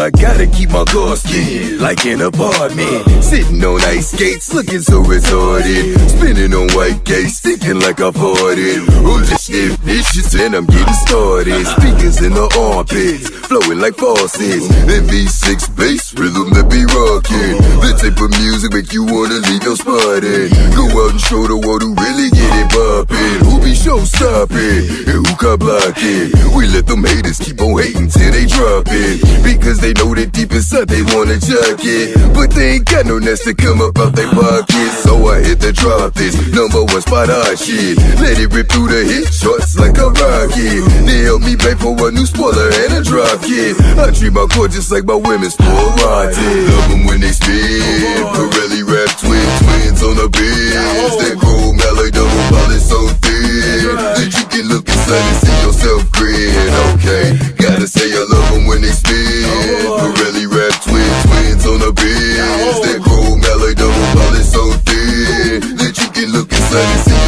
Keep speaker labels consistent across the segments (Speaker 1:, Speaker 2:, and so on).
Speaker 1: I gotta keep my car skin like an apartment. Sitting on ice skates, looking so retarded. Spinning on white gates, thinking like I've farted. I'm just shit vicious and I'm getting started. Speakers in the armpits, flowing like faucets. That V6 bass rhythm that be rocking. The type of music make you wanna leave your spot in. Go out and show the world who really Who be show stopping and who can block it. We let them haters keep on hating till they drop it. Because they know that deep inside they wanna chuck it. But they ain't got no nest to come up out their pockets. So I hit the drop this number one spot hot shit. Let it rip through the hit charts like a rocket. They help me pay for a new spoiler and a drop kit. I treat my core just like my women's rotten. Love them when they spin. Pirelli rap twin twins on the biz. Can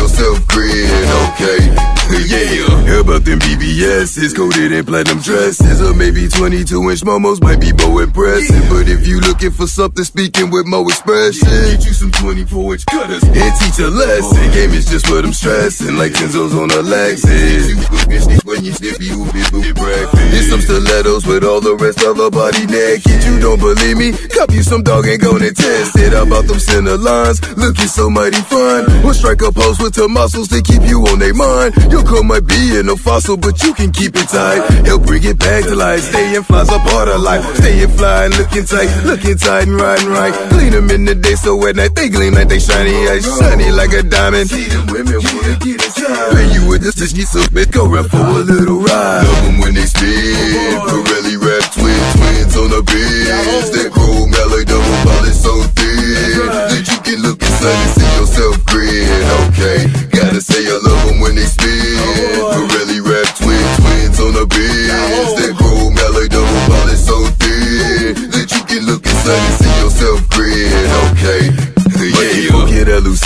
Speaker 1: about them BBSs, coated in platinum dresses, or maybe 22 inch momos might be more impressive. But if you looking for something speaking with more expression, get you some 24 inch cutters and teach a lesson. Game is just what I'm stressing, like Tenzo's on a Lexus. When you snip, you be breakfast. It's some stilettos with all the rest of her body naked. You don't believe me? Cop you some dog and go and test it. How about them center lines? Looking so mighty fine. We'll strike a pose with the muscles to keep you on their mind. Your core might be in a fossil, but you can keep it tight. Help bring it back to life. Staying fly's a part of life. Staying fly and looking tight, looking tight and riding right. Clean them in the day so at night they gleam like they shiny, eyes, shiny like a diamond. See them women wanna get inside. Play you with this, this, you so bitch, go run for a little ride. Love them when they spin. Pirelli rap twin twins on the. That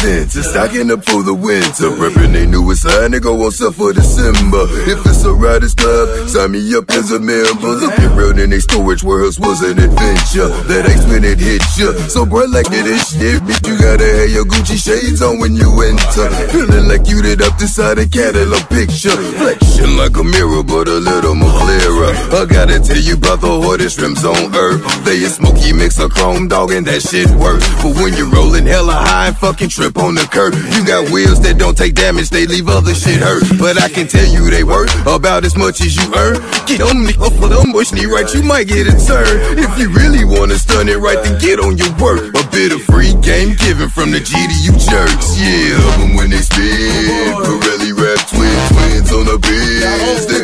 Speaker 1: ends. It's stocking up for the winter. Reppin' they newest line, they go on sale for December. If it's a riders club, sign me up as a member. Looking real in they storage warehouse was an adventure. That X when it hit ya. So bro, like it is shit, bitch. You gotta have your Gucci shades on when you enter. Feeling like you did up inside a catalog picture. Flexion like a mirror, but a little more clearer. I gotta tell you about the hardest rims on earth. They a smoky mix of chrome dog and that shit works. But when you're rolling hella high fucking up on the curb. You got wheels that don't take damage, they leave other shit hurt. But I can tell you they worth about as much as you earn. Get on the for them bush knee right, you might get a turn. If you really wanna stun it right, then get on your work. A bit of free game given from the GDU jerks. Yeah, love when they spin. Pirelli rap twin twins on the biz.